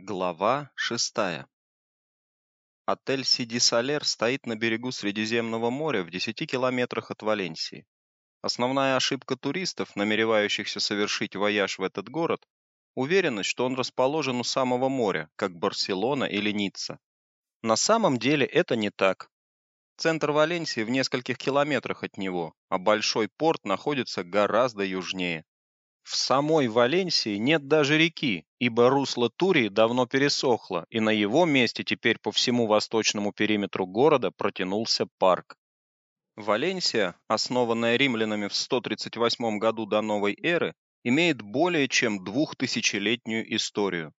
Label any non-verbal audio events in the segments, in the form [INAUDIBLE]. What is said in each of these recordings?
Глава шестая. Отель Сиди Салер стоит на берегу Средиземного моря в 10 километрах от Валенсии. Основная ошибка туристов, намеревающихся совершить вояж в этот город, уверенность, что он расположен у самого моря, как Барселона или Ницца. На самом деле это не так. Центр Валенсии в нескольких километрах от него, а большой порт находится гораздо южнее. В самой Валенсии нет даже реки, ибо русло Турии давно пересохло, и на его месте теперь по всему восточному периметру города протянулся парк. Валенсия, основанная римлянами в 138 году до новой эры, имеет более чем двухтысячелетнюю историю.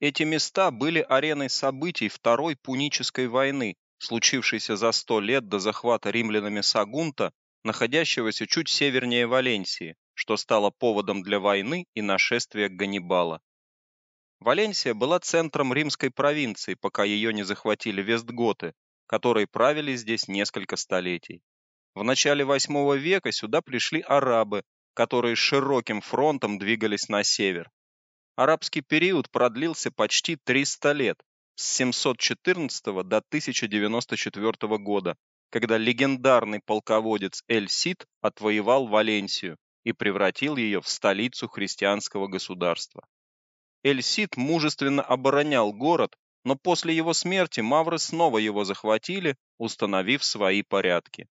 Эти места были ареной событий Второй Пунической войны, случившейся за 100 лет до захвата римлянами Сагунта, находящегося чуть севернее Валенсии, что стало поводом для войны и нашествия Ганнибала. Валенсия была центром римской провинции, пока ее не захватили вестготы, которые правили здесь несколько столетий. В начале VIII века сюда пришли арабы, которые широким фронтом двигались на север. Арабский период продлился почти 300 лет, с 714 до 1094 года, когда легендарный полководец Эль-Сид отвоевал Валенсию и превратил ее в столицу христианского государства. Эль-Сид мужественно оборонял город, но после его смерти мавры снова его захватили, установив свои порядки.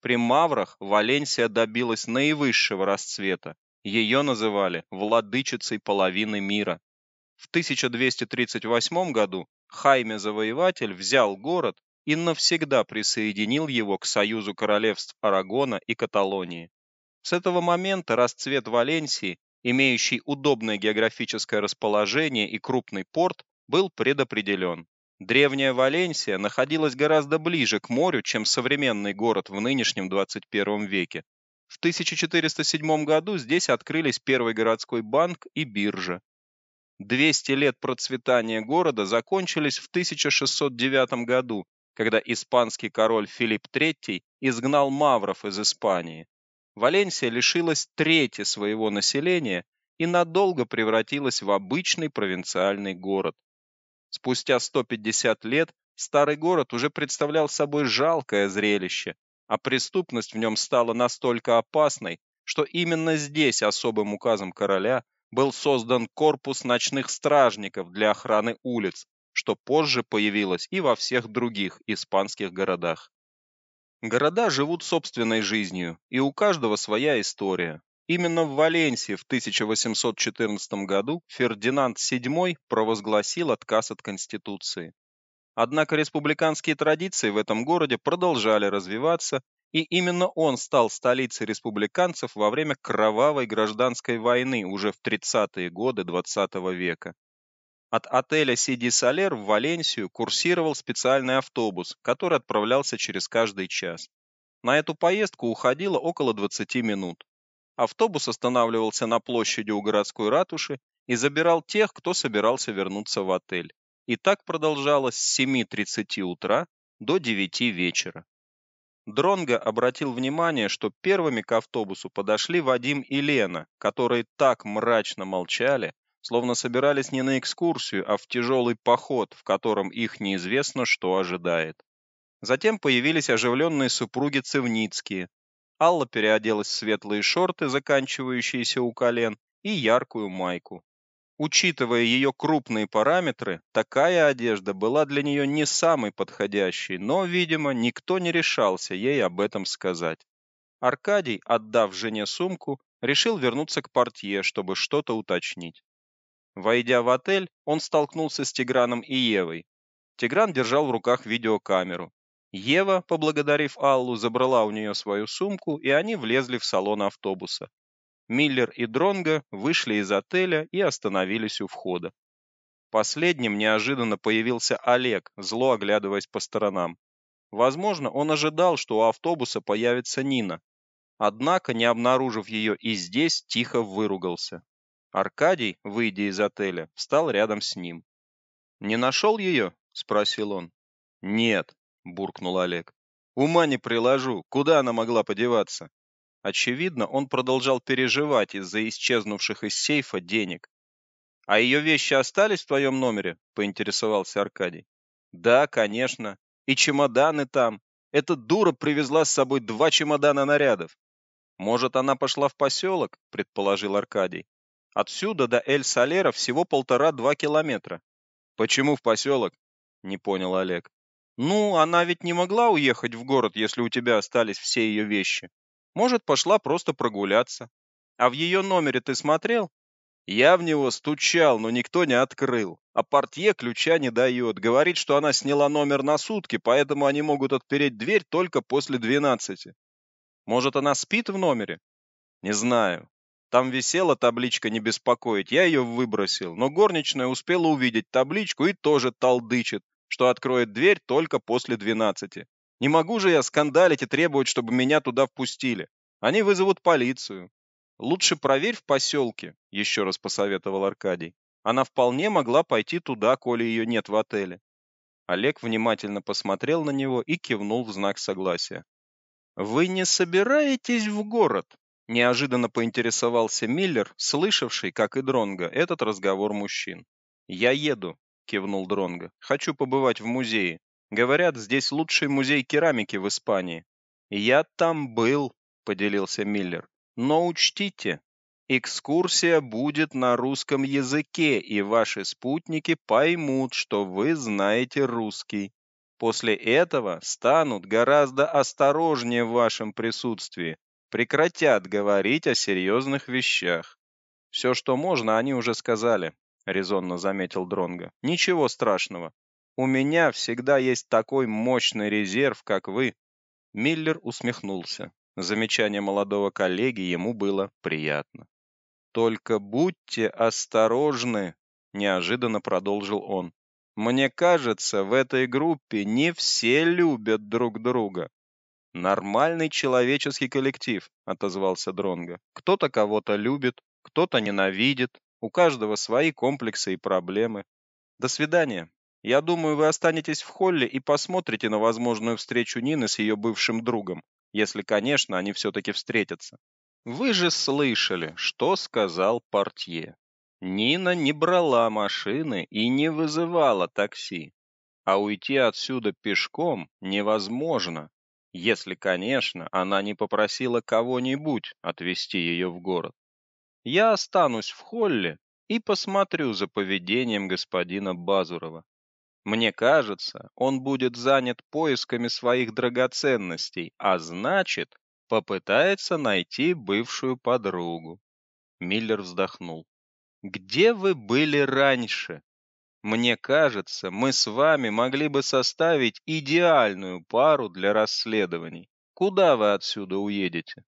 При маврах Валенсия добилась наивысшего расцвета. Ее называли владычицей половины мира. В 1238 году Хайме Завоеватель взял город и навсегда присоединил его к союзу королевств Арагона и Каталонии. С этого момента расцвет Валенсии, имеющий удобное географическое расположение и крупный порт, был предопределен. Древняя Валенсия находилась гораздо ближе к морю, чем современный город в нынешнем 21 веке. В 1407 году здесь открылись первый городской банк и биржа. 200 лет процветания города закончились в 1609 году, когда испанский король Филипп III изгнал мавров из Испании. Валенсия лишилась трети своего населения и надолго превратилась в обычный провинциальный город. Спустя 150 лет старый город уже представлял собой жалкое зрелище, а преступность в нем стала настолько опасной, что именно здесь особым указом короля был создан корпус ночных стражников для охраны улиц, что позже появилось и во всех других испанских городах. Города живут собственной жизнью, и у каждого своя история. Именно в Валенсии в 1814 году Фердинанд VII провозгласил отказ от конституции. Однако республиканские традиции в этом городе продолжали развиваться, и именно он стал столицей республиканцев во время кровавой гражданской войны уже в 30-е годы XX века. От отеля Сиди Салер в Валенсию курсировал специальный автобус, который отправлялся через каждый час. На эту поездку уходило около 20 минут. Автобус останавливался на площади у городской ратуши и забирал тех, кто собирался вернуться в отель. И так продолжалось с 7:30 утра до 9 вечера. Дронго обратил внимание, что первыми к автобусу подошли Вадим и Лена, которые так мрачно молчали, словно собирались не на экскурсию, а в тяжелый поход, в котором их неизвестно, что ожидает. Затем появились оживленные супруги Цевницкие. Алла переоделась в светлые шорты, заканчивающиеся у колен, и яркую майку. Учитывая ее крупные параметры, такая одежда была для нее не самой подходящей, но, видимо, никто не решался ей об этом сказать. Аркадий, отдав жене сумку, решил вернуться к портье, чтобы что-то уточнить. Войдя в отель, он столкнулся с Тиграном и Евой. Тигран держал в руках видеокамеру. Ева, поблагодарив Аллу, забрала у нее свою сумку, и они влезли в салон автобуса. Миллер и Дронго вышли из отеля и остановились у входа. Последним неожиданно появился Олег, зло оглядываясь по сторонам. Возможно, он ожидал, что у автобуса появится Нина. Однако, не обнаружив ее и здесь, тихо выругался. Аркадий, выйдя из отеля, встал рядом с ним. «Не нашел ее?» — спросил он. «Нет», — буркнул Олег. «Ума не приложу. Куда она могла подеваться?» Очевидно, он продолжал переживать из-за исчезнувших из сейфа денег. А ее вещи остались в твоем номере? поинтересовался Аркадий. Да, конечно. И чемоданы там. Эта дура привезла с собой два чемодана нарядов. Может, она пошла в поселок?» – предположил Аркадий. Отсюда до Эль-Салера всего полтора-два километра. Почему в поселок? Не понял Олег. Ну, она ведь не могла уехать в город, если у тебя остались все ее вещи. Может, пошла просто прогуляться. А в ее номере ты смотрел? Я в него стучал, но никто не открыл. А портье ключа не дает. Говорит, что она сняла номер на сутки, поэтому они могут отпереть дверь только после двенадцати. Может, она спит в номере? Не знаю. Там висела табличка «Не беспокоить», я ее выбросил, но горничная успела увидеть табличку и тоже толдычит, что откроет дверь только после двенадцати. Не могу же я скандалить и требовать, чтобы меня туда впустили. Они вызовут полицию. Лучше проверь в поселке, еще раз посоветовал Аркадий. Она вполне могла пойти туда, коли ее нет в отеле. Олег внимательно посмотрел на него и кивнул в знак согласия. Вы не собираетесь в город? Неожиданно поинтересовался Миллер, слышавший, как и Дронга, этот разговор мужчин. "Я еду", кивнул Дронга. "Хочу побывать в музее. Говорят, здесь лучший музей керамики в Испании". "Я там был", поделился Миллер. "Но учтите, экскурсия будет на русском языке, и ваши спутники поймут, что вы знаете русский. После этого станут гораздо осторожнее в вашем присутствии, прекратят говорить о серьезных вещах. Все, что можно, они уже сказали, резонно заметил Дронга. Ничего страшного. У меня всегда есть такой мощный резерв, как вы. Миллер усмехнулся. Замечание молодого коллеги ему было приятно. Только будьте осторожны, неожиданно продолжил он. Мне кажется, в этой группе не все любят друг друга. Нормальный человеческий коллектив, отозвался Дронга. Кто-то кого-то любит, кто-то ненавидит, у каждого свои комплексы и проблемы. До свидания. Я думаю, вы останетесь в холле и посмотрите на возможную встречу Нины с ее бывшим другом, если, конечно, они все таки встретятся. Вы же слышали, что сказал портье. Нина не брала машины и не вызывала такси. А уйти отсюда пешком невозможно. Если, конечно, она не попросила кого-нибудь отвезти ее в город. Я останусь в холле и посмотрю за поведением господина Базурова. Мне кажется, он будет занят поисками своих драгоценностей, а значит, попытается найти бывшую подругу. Миллер вздохнул. Где вы были раньше? Мне кажется, мы с вами могли бы составить идеальную пару для расследований. Куда вы отсюда уедете?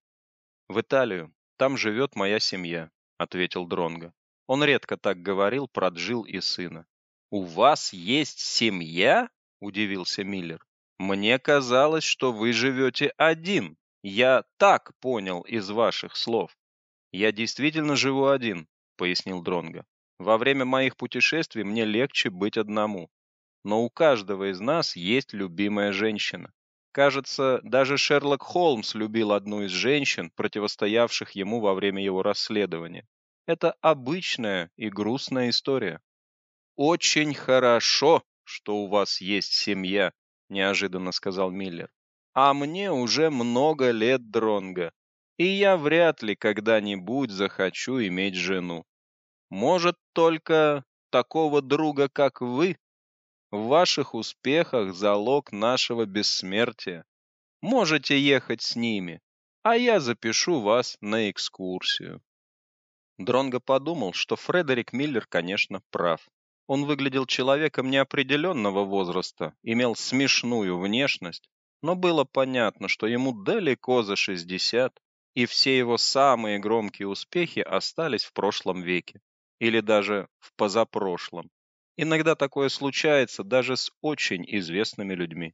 В Италию. Там живет моя семья, ответил Дронга. Он редко так говорил про Джил и сына. У вас есть семья? удивился Миллер. Мне казалось, что вы живете один. Я так понял из ваших слов. Я действительно живу один, пояснил Дронга. Во время моих путешествий мне легче быть одному. Но у каждого из нас есть любимая женщина. Кажется, даже Шерлок Холмс любил одну из женщин, противостоявших ему во время его расследования. Это обычная и грустная история. Очень хорошо, что у вас есть семья, неожиданно сказал Миллер. А мне уже много лет, Дронга, и я вряд ли когда-нибудь захочу иметь жену. Может, только такого друга, как вы. В ваших успехах залог нашего бессмертия. Можете ехать с ними, а я запишу вас на экскурсию. Дронго подумал, что Фредерик Миллер, конечно, прав. Он выглядел человеком неопределенного возраста, имел смешную внешность, но было понятно, что ему далеко за 60, и все его самые громкие успехи остались в прошлом веке или даже в позапрошлом. Иногда такое случается даже с очень известными людьми.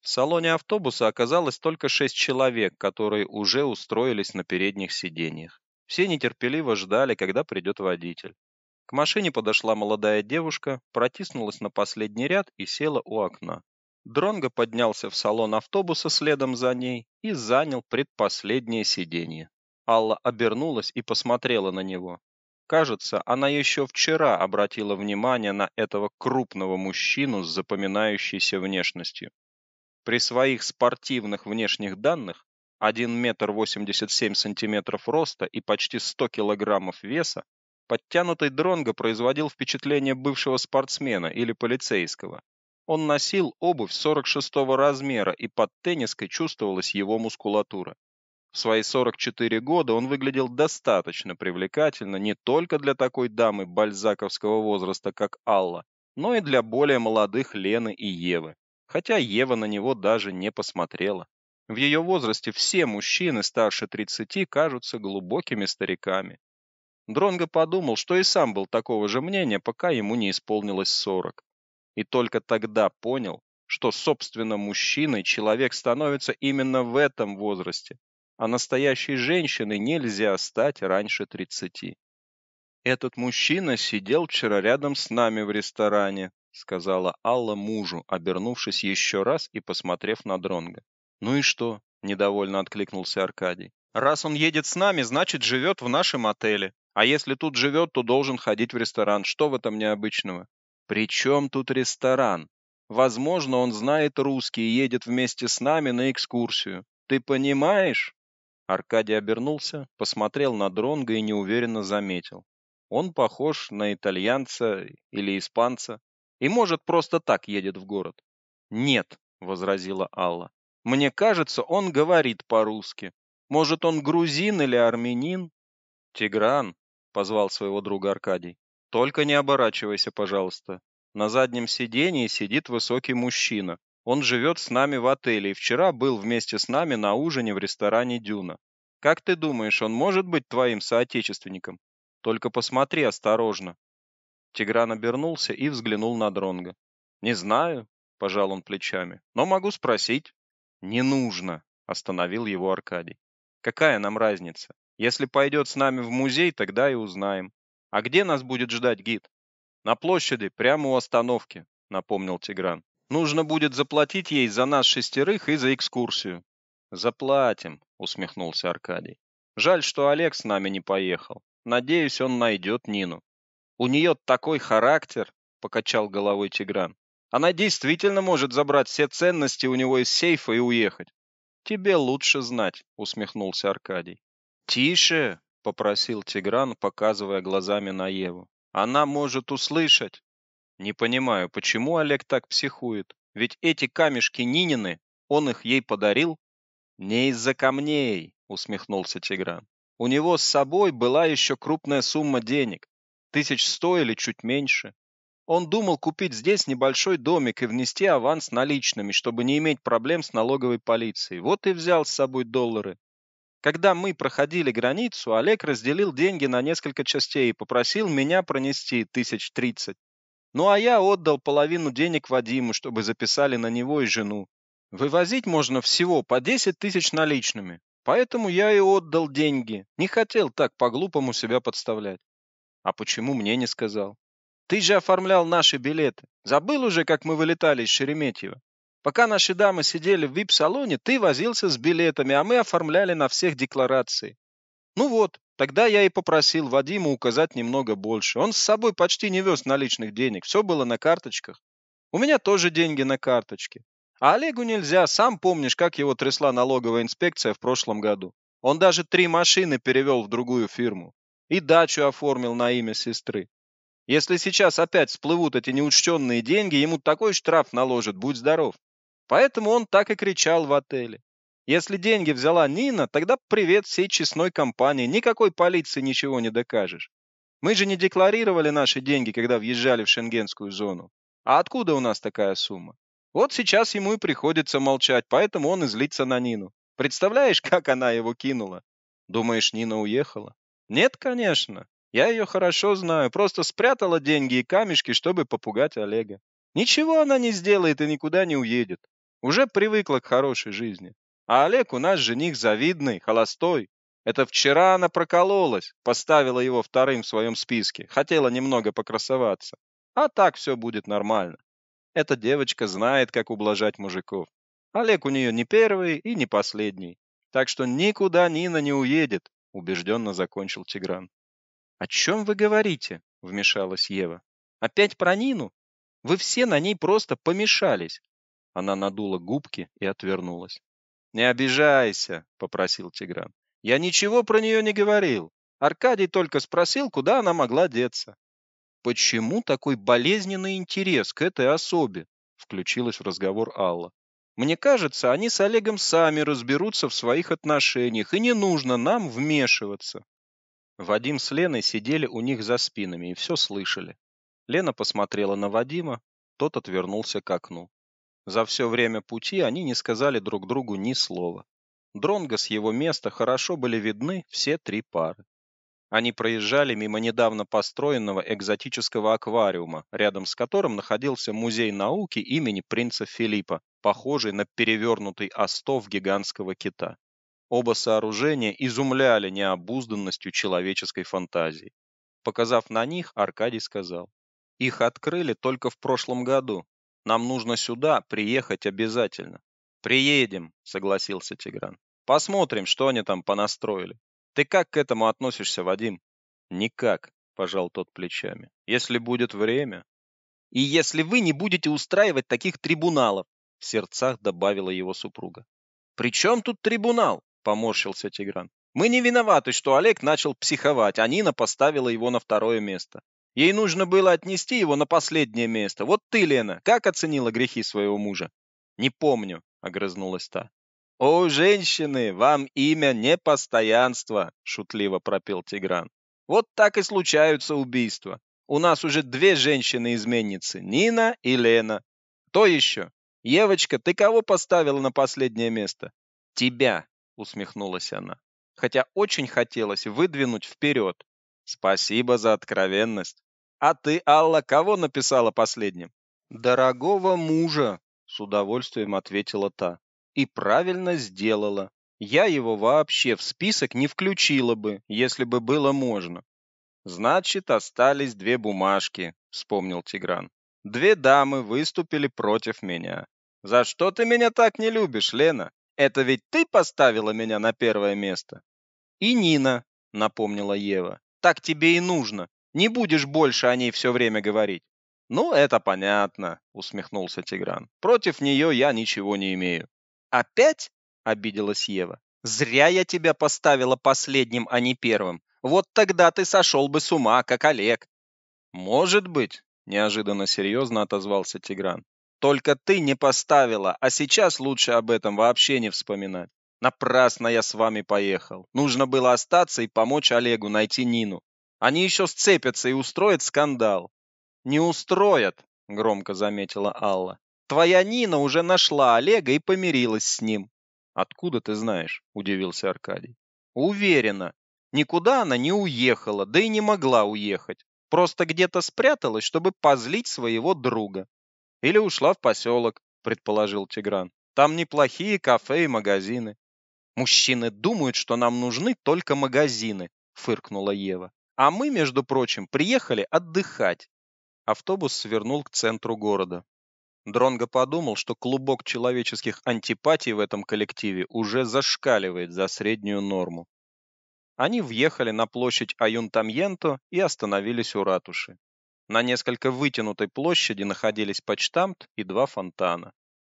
В салоне автобуса оказалось только шесть человек, которые уже устроились на передних сиденьях. Все нетерпеливо ждали, когда придет водитель. К машине подошла молодая девушка, протиснулась на последний ряд и села у окна. Дронго поднялся в салон автобуса следом за ней и занял предпоследнее сиденье. Алла обернулась и посмотрела на него. Кажется, она еще вчера обратила внимание на этого крупного мужчину с запоминающейся внешностью. При своих спортивных внешних данных 1 метр 87 сантиметров роста и почти 100 килограммов веса, подтянутый Дронго производил впечатление бывшего спортсмена или полицейского. Он носил обувь 46-го размера, и под тенниской чувствовалась его мускулатура. В свои 44 года он выглядел достаточно привлекательно не только для такой дамы бальзаковского возраста, как Алла, но и для более молодых Лены и Евы. Хотя Ева на него даже не посмотрела. В ее возрасте все мужчины старше 30 кажутся глубокими стариками. Дронго подумал, что и сам был такого же мнения, пока ему не исполнилось 40. И только тогда понял, что, собственно, мужчиной человек становится именно в этом возрасте, а настоящей женщиной нельзя стать раньше 30. Этот мужчина сидел вчера рядом с нами в ресторане, сказала Алла мужу, обернувшись еще раз и посмотрев на Дронга. Ну и что? недовольно откликнулся Аркадий. Раз он едет с нами, значит, живет в нашем отеле. А если тут живет, то должен ходить в ресторан. Что в этом необычного? Причем тут ресторан? Возможно, он знает русский и едет вместе с нами на экскурсию. Ты понимаешь? Аркадий обернулся, посмотрел на Дронга и неуверенно заметил: он похож на итальянца или испанца и может просто так едет в город. Нет, возразила Алла. Мне кажется, он говорит по-русски. Может, он грузин или армянин? Тигран, позвал своего друга Аркадий. Только не оборачивайся, пожалуйста. На заднем сидении сидит высокий мужчина. Он живет с нами в отеле и вчера был вместе с нами на ужине в ресторане Дюна. Как ты думаешь, он может быть твоим соотечественником? Только посмотри осторожно. Тигран обернулся и взглянул на Дронга. Не знаю, пожал он плечами. Но могу спросить. Не нужно, остановил его Аркадий. Какая нам разница? Если пойдет с нами в музей, тогда и узнаем. А где нас будет ждать гид? На площади, прямо у остановки, напомнил Тигран. Нужно будет заплатить ей за нас шестерых и за экскурсию. Заплатим, усмехнулся Аркадий. Жаль, что Олег с нами не поехал. Надеюсь, он найдет Нину. У нее такой характер, покачал головой Тигран. Она действительно может забрать все ценности у него из сейфа и уехать. Тебе лучше знать, усмехнулся Аркадий. Тише, попросил Тигран, показывая глазами на Еву. Она может услышать. Не понимаю, почему Олег так психует? Ведь эти камешки Нинины, он их ей подарил? Не из-за камней, усмехнулся Тигран. У него с собой была еще крупная сумма денег, тысяч сто или чуть меньше. Он думал купить здесь небольшой домик и внести аванс наличными, чтобы не иметь проблем с налоговой полицией. Вот и взял с собой доллары. Когда мы проходили границу, Олег разделил деньги на несколько частей и попросил меня пронести тысяч тридцать. Ну а я отдал половину денег Вадиму, чтобы записали на него и жену. Вывозить можно всего по 10 тысяч наличными. Поэтому я и отдал деньги. Не хотел так по-глупому себя подставлять. А почему мне не сказал? Ты же оформлял наши билеты. Забыл уже, как мы вылетали из Шереметьево? Пока наши дамы сидели в вип-салоне, ты возился с билетами, а мы оформляли на всех декларации. Ну вот, тогда я и попросил Вадима указать немного больше. Он с собой почти не вез наличных денег, все было на карточках. У меня тоже деньги на карточке. А Олегу нельзя, сам помнишь, как его трясла налоговая инспекция в прошлом году. Он даже три машины перевел в другую фирму. И дачу оформил на имя сестры. Если сейчас опять всплывут эти неучтенные деньги, ему такой штраф наложат, будь здоров. Поэтому он так и кричал в отеле. Если деньги взяла Нина, тогда привет всей честной компании, никакой полиции ничего не докажешь. Мы же не декларировали наши деньги, когда въезжали в шенгенскую зону. А откуда у нас такая сумма? Вот сейчас ему и приходится молчать, поэтому он и злится на Нину. Представляешь, [LAUGHS] как она его кинула? Думаешь, Нина уехала? Нет, конечно. Я ее хорошо знаю, просто спрятала деньги и камешки, чтобы попугать Олега. Ничего она не сделает и никуда не уедет. Уже привыкла к хорошей жизни. А Олег у нас жених завидный, холостой. Это вчера она прокололась, поставила его вторым в своем списке, хотела немного покрасоваться. А так все будет нормально. Эта девочка знает, как ублажать мужиков. Олег у нее не первый и не последний. Так что никуда Нина не уедет, убежденно закончил Тигран. О чем вы говорите? вмешалась Ева. Опять про Нину? Вы все на ней просто помешались. Она надула губки и отвернулась. Не обижайся, попросил Тигран. Я ничего про нее не говорил. Аркадий только спросил, куда она могла деться. Почему такой болезненный интерес к этой особе? включилась в разговор Алла. Мне кажется, они с Олегом сами разберутся в своих отношениях, и не нужно нам вмешиваться. Вадим с Леной сидели у них за спинами и все слышали. Лена посмотрела на Вадима, тот отвернулся к окну. За все время пути они не сказали друг другу ни слова. Дронго с его места хорошо были видны все три пары. Они проезжали мимо недавно построенного экзотического аквариума, рядом с которым находился музей науки имени принца Филиппа, похожий на перевернутый остов гигантского кита. Оба сооружения изумляли необузданностью человеческой фантазии. Показав на них, Аркадий сказал: "Их открыли только в прошлом году. Нам нужно сюда приехать обязательно". "Приедем", согласился Тигран. "Посмотрим, что они там понастроили". Ты как к этому относишься, Вадим? Никак, пожал тот плечами. Если будет время. И если вы не будете устраивать таких трибуналов, в сердцах добавила его супруга. При чем тут трибунал? поморщился Тигран. Мы не виноваты, что Олег начал психовать, а Нина поставила его на второе место. Ей нужно было отнести его на последнее место. Вот ты, Лена, как оценила грехи своего мужа? Не помню, огрызнулась та. «О, женщины, вам имя непостоянство!» — шутливо пропел Тигран. «Вот так и случаются убийства. У нас уже две женщины-изменницы, Нина и Лена. Кто еще? Евочка, ты кого поставила на последнее место?» «Тебя», — усмехнулась она. Хотя очень хотелось выдвинуть вперед. «Спасибо за откровенность. А ты, Алла, кого написала последним?» «Дорогого мужа», — с удовольствием ответила та. И правильно сделала. Я его вообще в список не включила бы, если бы было можно. Значит, остались две бумажки, вспомнил Тигран. Две дамы выступили против меня. За что ты меня так не любишь, Лена? Это ведь ты поставила меня на первое место. И Нина, напомнила Ева. Так тебе и нужно. Не будешь больше о ней все время говорить. Ну, это понятно, усмехнулся Тигран. Против нее я ничего не имею. «Опять?» — обиделась Ева. «Зря я тебя поставила последним, а не первым. Вот тогда ты сошел бы с ума, как Олег». «Может быть», — неожиданно серьезно отозвался Тигран. «Только ты не поставила, а сейчас лучше об этом вообще не вспоминать. Напрасно я с вами поехал. Нужно было остаться и помочь Олегу найти Нину. Они еще сцепятся и устроят скандал». «Не устроят», — громко заметила Алла. Твоя Нина уже нашла Олега и помирилась с ним. Откуда ты знаешь? удивился Аркадий. Уверена. Никуда она не уехала, да и не могла уехать. Просто где-то спряталась, чтобы позлить своего друга. Или ушла в поселок, предположил Тигран. Там неплохие кафе и магазины. Мужчины думают, что нам нужны только магазины, фыркнула Ева. А мы, между прочим, приехали отдыхать. Автобус свернул к центру города. Дронго подумал, что клубок человеческих антипатий в этом коллективе уже зашкаливает за среднюю норму. Они въехали на площадь Аюнтамьенто и остановились у ратуши. На несколько вытянутой площади находились почтамт и два фонтана.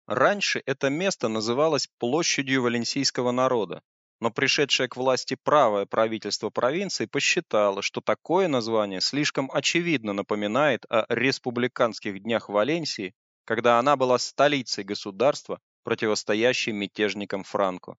Раньше это место называлось площадью валенсийского народа, но пришедшее к власти правое правительство провинции посчитало, что такое название слишком очевидно напоминает о республиканских днях Валенсии когда она была столицей государства, противостоящей мятежникам Франко.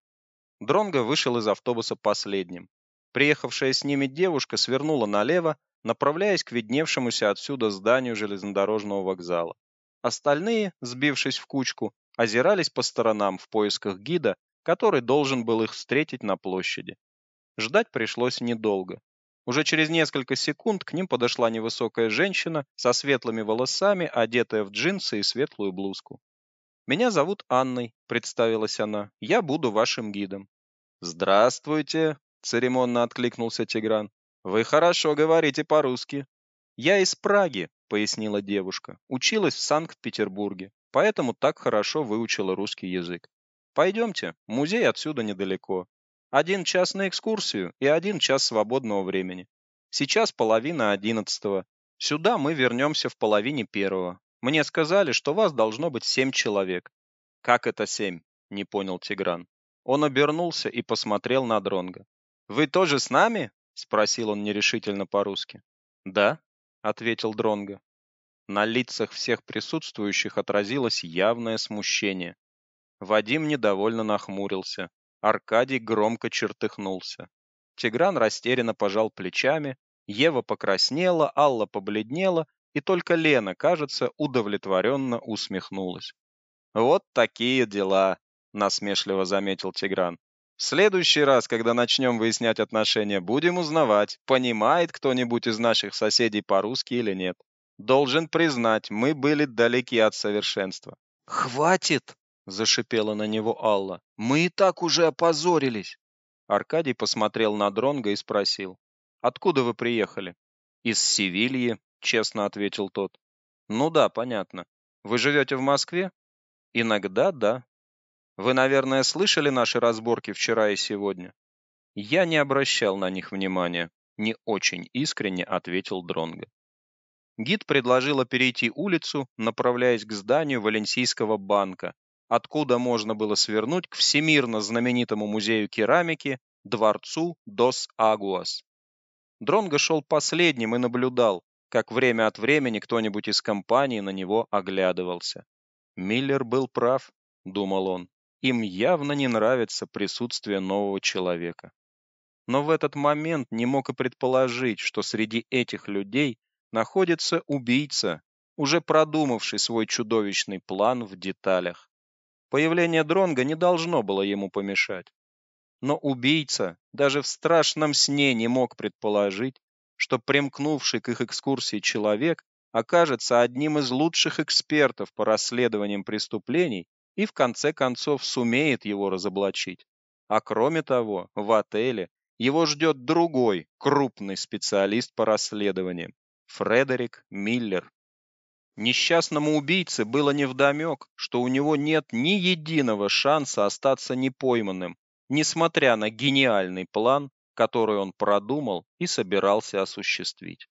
Дронго вышел из автобуса последним. Приехавшая с ними девушка свернула налево, направляясь к видневшемуся отсюда зданию железнодорожного вокзала. Остальные, сбившись в кучку, озирались по сторонам в поисках гида, который должен был их встретить на площади. Ждать пришлось недолго. Уже через несколько секунд к ним подошла невысокая женщина со светлыми волосами, одетая в джинсы и светлую блузку. «Меня зовут Анной», — представилась она. «Я буду вашим гидом». «Здравствуйте», — церемонно откликнулся Тигран. «Вы хорошо говорите по-русски». «Я из Праги», — пояснила девушка. «Училась в Санкт-Петербурге, поэтому так хорошо выучила русский язык. Пойдемте, музей отсюда недалеко. Один час на экскурсию и один час свободного времени. Сейчас половина одиннадцатого. Сюда мы вернемся в половине первого. Мне сказали, что вас должно быть семь человек. Как это семь? Не понял Тигран. Он обернулся и посмотрел на Дронга. Вы тоже с нами? спросил он нерешительно по-русски. Да, ответил Дронга. На лицах всех присутствующих отразилось явное смущение. Вадим недовольно нахмурился. Аркадий громко чертыхнулся. Тигран растерянно пожал плечами, Ева покраснела, Алла побледнела, и только Лена, кажется, удовлетворенно усмехнулась. Вот такие дела, насмешливо заметил Тигран. В следующий раз, когда начнем выяснять отношения, будем узнавать, понимает кто-нибудь из наших соседей по-русски или нет. Должен признать, мы были далеки от совершенства. Хватит, зашипела на него Алла. Мы и так уже опозорились. Аркадий посмотрел на Дронга и спросил: "Откуда вы приехали?" "Из Севильи", честно ответил тот. "Ну да, понятно. Вы живете в Москве?" "Иногда, да. Вы, наверное, слышали наши разборки вчера и сегодня?" "Я не обращал на них внимания", не очень искренне ответил Дронга. Гид предложила перейти улицу, направляясь к зданию Валенсийского банка, откуда можно было свернуть к всемирно знаменитому музею керамики, дворцу Дос Агуас. Дронго шел последним и наблюдал, как время от времени кто-нибудь из компании на него оглядывался. Миллер был прав, думал он. Им явно не нравится присутствие нового человека. Но в этот момент не мог и предположить, что среди этих людей находится убийца, уже продумавший свой чудовищный план в деталях. Появление Дронга не должно было ему помешать. Но убийца даже в страшном сне не мог предположить, что примкнувший к их экскурсии человек окажется одним из лучших экспертов по расследованиям преступлений и в конце концов сумеет его разоблачить. А кроме того, в отеле его ждет другой крупный специалист по расследованиям Фредерик Миллер. Несчастному убийце было невдомек, что у него нет ни единого шанса остаться непойманным, несмотря на гениальный план, который он продумал и собирался осуществить.